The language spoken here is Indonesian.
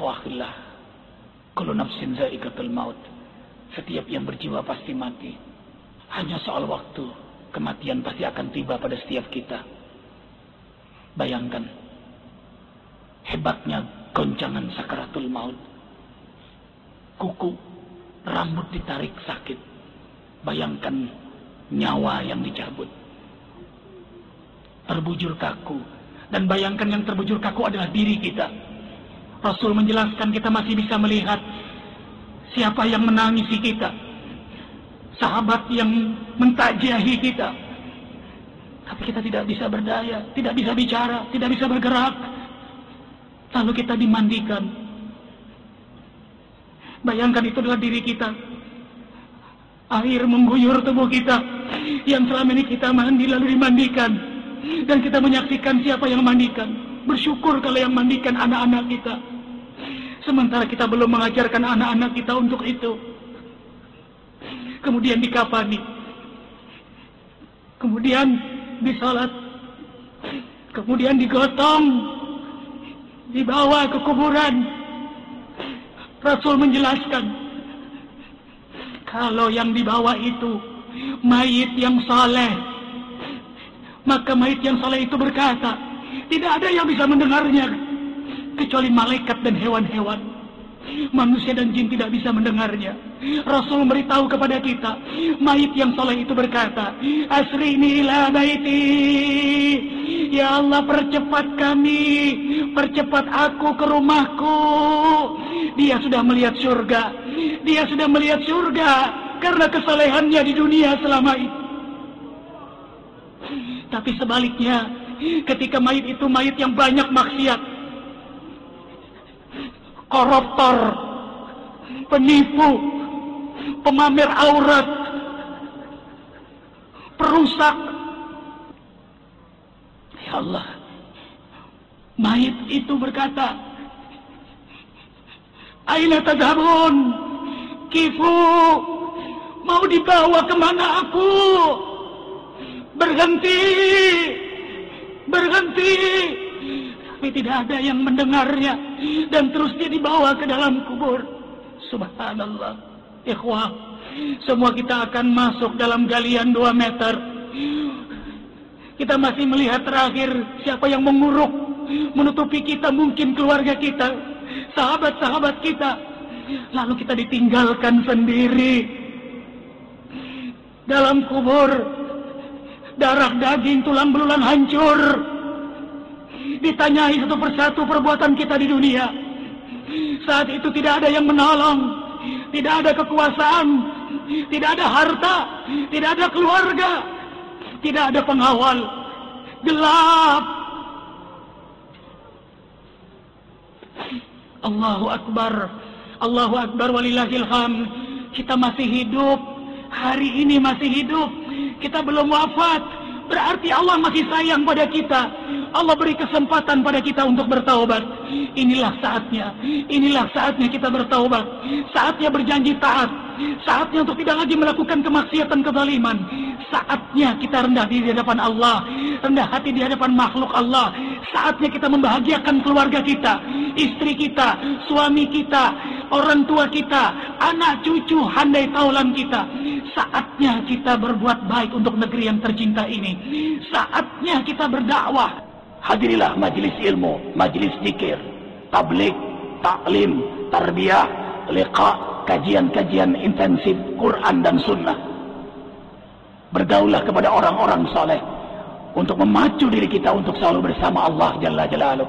Ikhwahillah. Kullu nafsin za'iqatul maut. Setiap yang berjiwa pasti mati. Hanya soal waktu. Kematian pasti akan tiba pada setiap kita. Bayangkan. Hebatnya goncangan sakaratul maut. Kuku, rambut ditarik sakit. Bayangkan nyawa yang dicabut. Terbujur kaku. Dan bayangkan yang terbujur kaku adalah diri kita. Rasul menjelaskan kita masih bisa melihat siapa yang menangisi kita. Sahabat yang mentajahi kita. Tapi kita tidak bisa berdaya, tidak bisa bicara, tidak bisa bergerak. Lalu kita dimandikan. Bayangkan itu adalah diri kita. Air mengguyur tubuh kita. Yang selama ini kita mandi lalu dimandikan. Dan kita menyaksikan siapa yang mandikan. Bersyukur kalau yang mandikan anak-anak kita. Sementara kita belum mengajarkan anak-anak kita untuk itu. Kemudian dikapani. Kemudian disalat. Kemudian digotong. Dibawa ke kuburan. Rasul menjelaskan. Kalau yang dibawa itu mayit yang saleh. Maka mayit yang saleh itu berkata, tidak ada yang bisa mendengarnya kecuali malaikat dan hewan-hewan. Manusia dan jin tidak bisa mendengarnya. Rasul memberitahu kepada kita, mayit yang soleh itu berkata, Asri ila baiti. Ya Allah percepat kami, percepat aku ke rumahku. Dia sudah melihat surga. Dia sudah melihat surga karena kesalehannya di dunia selama itu. Tapi sebaliknya, ketika mayit itu mayit yang banyak maksiat, koruptor, penipu, pemamer aurat, perusak. Ya Allah, mayit itu berkata, Aina tadhabun, kifu, mau dibawa ke mana aku? Berhenti, berhenti. Tapi tidak ada yang mendengarnya. Dan terus dia dibawa ke dalam kubur. Subhanallah. Ikhwah. Semua kita akan masuk dalam galian 2 meter. Kita masih melihat terakhir siapa yang menguruk. Menutupi kita mungkin keluarga kita. Sahabat-sahabat kita. Lalu kita ditinggalkan sendiri. Dalam kubur. Darah daging tulang belulang hancur ditanyai satu persatu perbuatan kita di dunia. Saat itu tidak ada yang menolong, tidak ada kekuasaan, tidak ada harta, tidak ada keluarga, tidak ada pengawal. Gelap. Allahu Akbar. Allahu Akbar walillahilham. Kita masih hidup. Hari ini masih hidup. Kita belum wafat. Berarti Allah masih sayang pada kita. Allah beri kesempatan pada kita untuk bertaubat. Inilah saatnya. Inilah saatnya kita bertaubat. Saatnya berjanji taat. Saatnya untuk tidak lagi melakukan kemaksiatan kezaliman. Saatnya kita rendah diri di hadapan Allah. Rendah hati di hadapan makhluk Allah. Saatnya kita membahagiakan keluarga kita. Istri kita. Suami kita. Orang tua kita. Anak cucu handai taulan kita. Saatnya kita berbuat baik untuk negeri yang tercinta ini. Saatnya kita berdakwah. Hadirilah majelis ilmu, majelis zikir, tablik, taklim, tarbiyah, liqa, kajian-kajian intensif Quran dan sunnah. Bergaulah kepada orang-orang soleh untuk memacu diri kita untuk selalu bersama Allah Jalla Jalaluh.